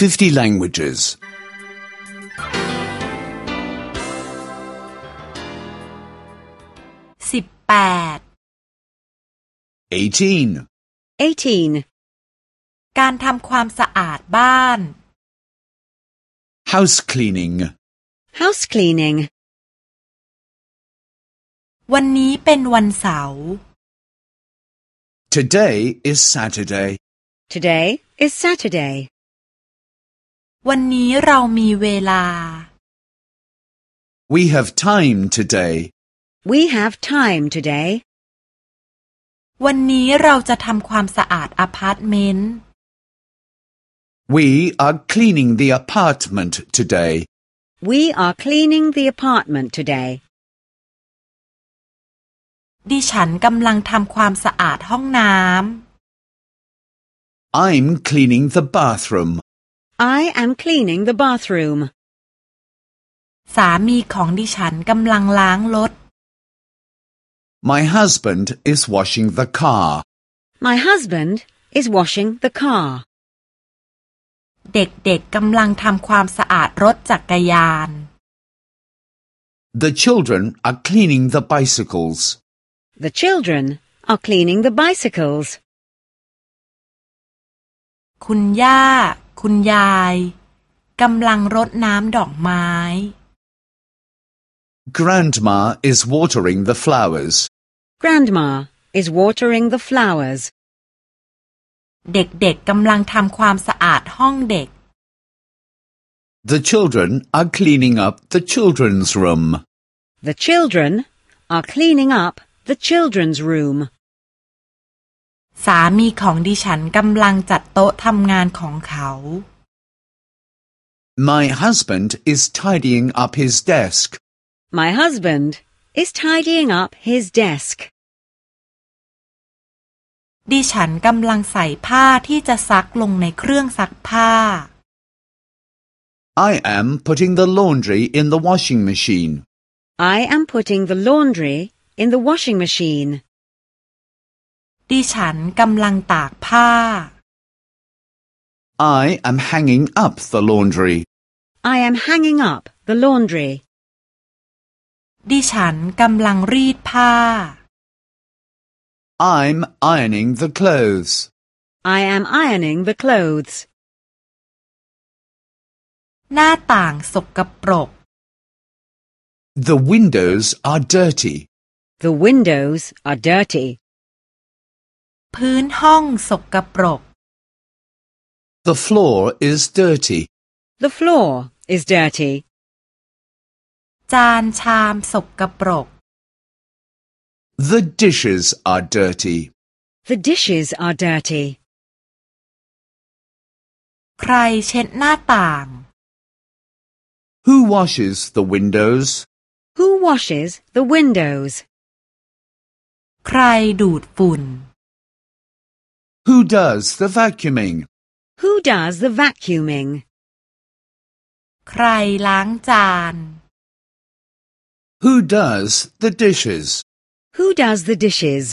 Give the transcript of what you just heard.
50 languages. สิบแปด 18. 18. การทำความสะอาดบ้าน House cleaning. House cleaning. วันนี้เป็นวันเสาร์ Today is Saturday. Today is Saturday. วันนี้เรามีเวลา We have time today. We have time today. วันนี้เราจะทำความสะอาดอพาร์ตเมนต์ We are cleaning the apartment today. We are cleaning the apartment today. ดิฉันกำลังทำความสะอาดห้องน้ำ I'm cleaning the bathroom. I am cleaning the bathroom. สามีของดิฉันกำลังล้างรถ My husband is washing the car. My husband is washing the car. เด็กๆกำลังทำความสะอาดรถจักรยาน The children are cleaning the bicycles. The children are cleaning the bicycles. คุณย่า คุณยายกำลังรดน้ำดอกไม้ Grandma is watering the flowers. Grandma is watering the flowers. เด็กๆกำลังทำความสะอาดห้องเด็ก The children are cleaning up the children's room. The children are cleaning up the children's room. สามีของดิฉันกำลังจัดโต๊ะทำงานของเขา My husband is tidying up his desk. My husband is tidying up his desk. ดิฉันกำลังใส่ผ้าที่จะซักลงในเครื่องซักผ้า I am putting the laundry in the washing machine. I am putting the laundry in the washing machine. ดิฉันกำลังตากผ้า I am hanging up the laundry. I am hanging up the laundry. ดิฉันกำลังรีดผ้า I'm ironing the clothes. I am ironing the clothes. หน้าต่างสกปรก The windows are dirty. The windows are dirty. พื้นห้องสกปรก The floor is dirty. The floor is dirty. จานชามสกปรก The dishes are dirty. The dishes are dirty. ใครเช็ดหน้าต่าง Who washes the windows? Who washes the windows? ใครดูดฝุ่น Who does the vacuuming? Who does the vacuuming? ใครล้างจาน Who does the dishes? Who does the dishes?